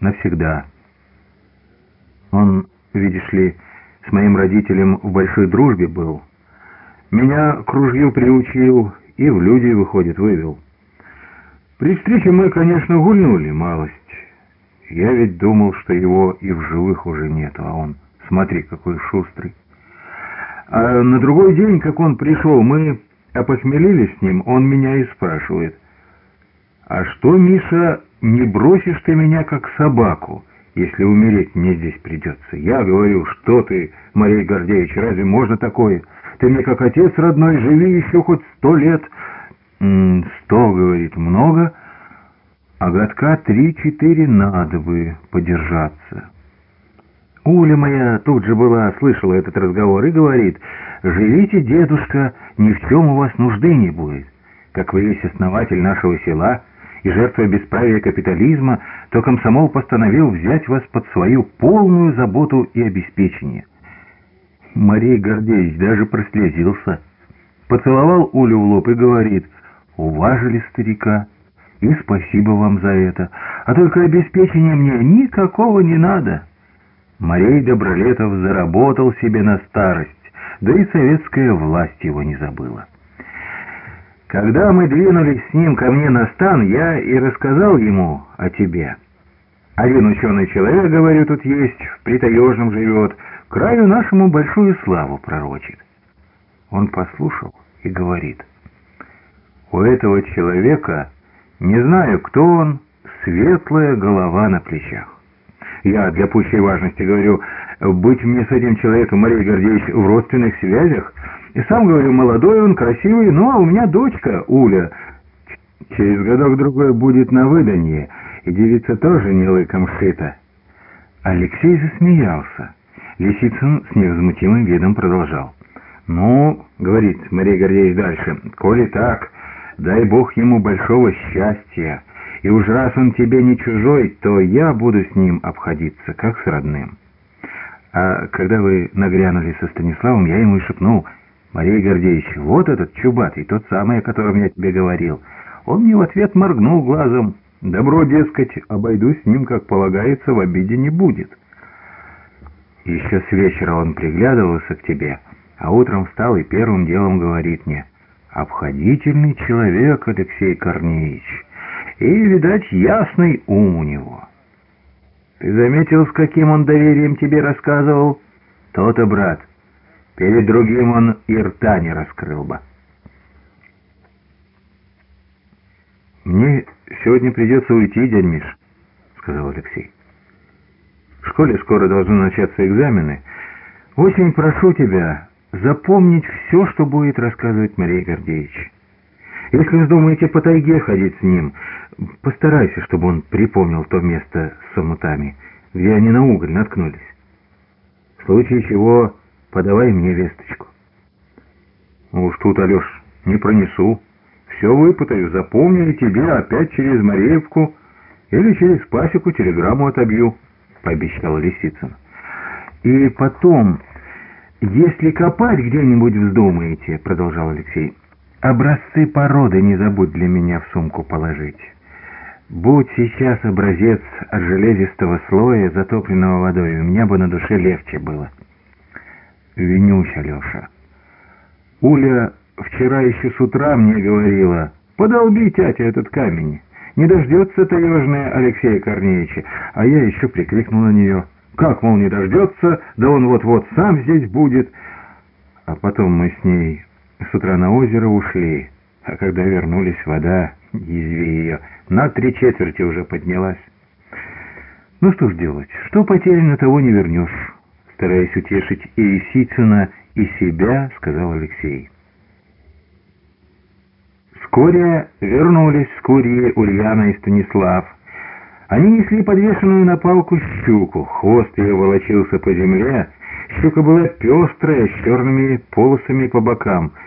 навсегда. Он, видишь ли, с моим родителем в большой дружбе был. Меня к ружью приучил и в люди, выходит, вывел. При встрече мы, конечно, гульнули малость. Я ведь думал, что его и в живых уже нет, а он, смотри, какой шустрый. А на другой день, как он пришел, мы опохмелились с ним, он меня и спрашивает, «А что, Миша, не бросишь ты меня как собаку, если умереть мне здесь придется?» Я говорю, «Что ты, Марей Гордеевич, разве можно такое? Ты мне как отец родной, живи еще хоть сто лет». «Сто, — говорит, — много, а годка три-четыре надо бы подержаться». Уля моя тут же была, слышала этот разговор и говорит, «Живите, дедушка, ни в чем у вас нужды не будет. Как вы есть основатель нашего села и жертва бесправия капитализма, то комсомол постановил взять вас под свою полную заботу и обеспечение». Марей Гордеевич даже прослезился, поцеловал Улю в лоб и говорит, «Уважили старика, и спасибо вам за это, а только обеспечения мне никакого не надо». Марей Добролетов заработал себе на старость, да и советская власть его не забыла. Когда мы двинулись с ним ко мне на стан, я и рассказал ему о тебе. Один ученый человек, говорю, тут есть, в Притаежном живет, краю нашему большую славу пророчит. Он послушал и говорит, у этого человека, не знаю, кто он, светлая голова на плечах. Я для пущей важности говорю, быть мне с этим человеком, Мария Гордеевич, в родственных связях. И сам говорю, молодой он, красивый, ну а у меня дочка, Уля. Через годок-другой будет на выданье, и девица тоже не лыком шита. Алексей засмеялся. Лисицын с невозмутимым видом продолжал. «Ну, — говорит Мария Гордеевич дальше, — коли так, дай Бог ему большого счастья». И уж раз он тебе не чужой, то я буду с ним обходиться, как с родным. А когда вы нагрянули со Станиславом, я ему и шепнул, «Мария Гордеевич, вот этот чубатый, тот самый, о котором я тебе говорил». Он мне в ответ моргнул глазом. «Добро, дескать, обойдусь с ним, как полагается, в обиде не будет». Еще с вечера он приглядывался к тебе, а утром встал и первым делом говорит мне, «Обходительный человек, Алексей Корнеевич» и, видать, ясный ум у него. Ты заметил, с каким он доверием тебе рассказывал? То-то, брат, перед другим он и рта не раскрыл бы. «Мне сегодня придется уйти, дядь Миш», — сказал Алексей. «В школе скоро должны начаться экзамены. Очень прошу тебя запомнить все, что будет рассказывать Мария Гордеевич». Если вздумаете по тайге ходить с ним, постарайся, чтобы он припомнил то место с омутами, где они на уголь наткнулись. В случае чего подавай мне весточку. Уж тут, Алеш, не пронесу. Все выпытаю, запомню и тебе опять через Мареевку или через пасеку телеграмму отобью, пообещал Лисицын. И потом, если копать где-нибудь вздумаете, продолжал Алексей, Образцы породы не забудь для меня в сумку положить. Будь сейчас образец от железистого слоя, затопленного водой, у меня бы на душе легче было. Винюсь, Алеша. Уля вчера еще с утра мне говорила, подолби, тятя, этот камень. Не дождется таежная Алексея Корнеевича. А я еще прикрикнул на нее. Как, мол, не дождется, да он вот-вот сам здесь будет. А потом мы с ней с утра на озеро ушли, а когда вернулись, вода, язви ее, на три четверти уже поднялась. Ну что ж делать, что потеряно, того не вернешь. Стараясь утешить и Лисицына, и себя, сказал Алексей. Вскоре вернулись с Курьей Ульяна и Станислав. Они несли подвешенную на палку щуку, хвост ее волочился по земле, щука была пестрая, с черными полосами по бокам —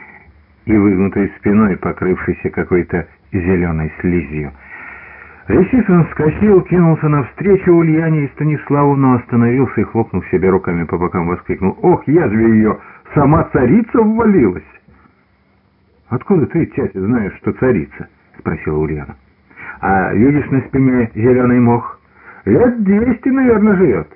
и выгнутой спиной, покрывшейся какой-то зеленой слизью. Лисицын вскочил, кинулся навстречу Ульяне и Станиславу, но остановился и, хлопнув себе руками по бокам, воскликнул. «Ох, язве ее! Сама царица ввалилась!» «Откуда ты, тятя, знаешь, что царица?» — спросила Ульяна. «А видишь на спине зеленый мох? Лет двести, наверное, живет.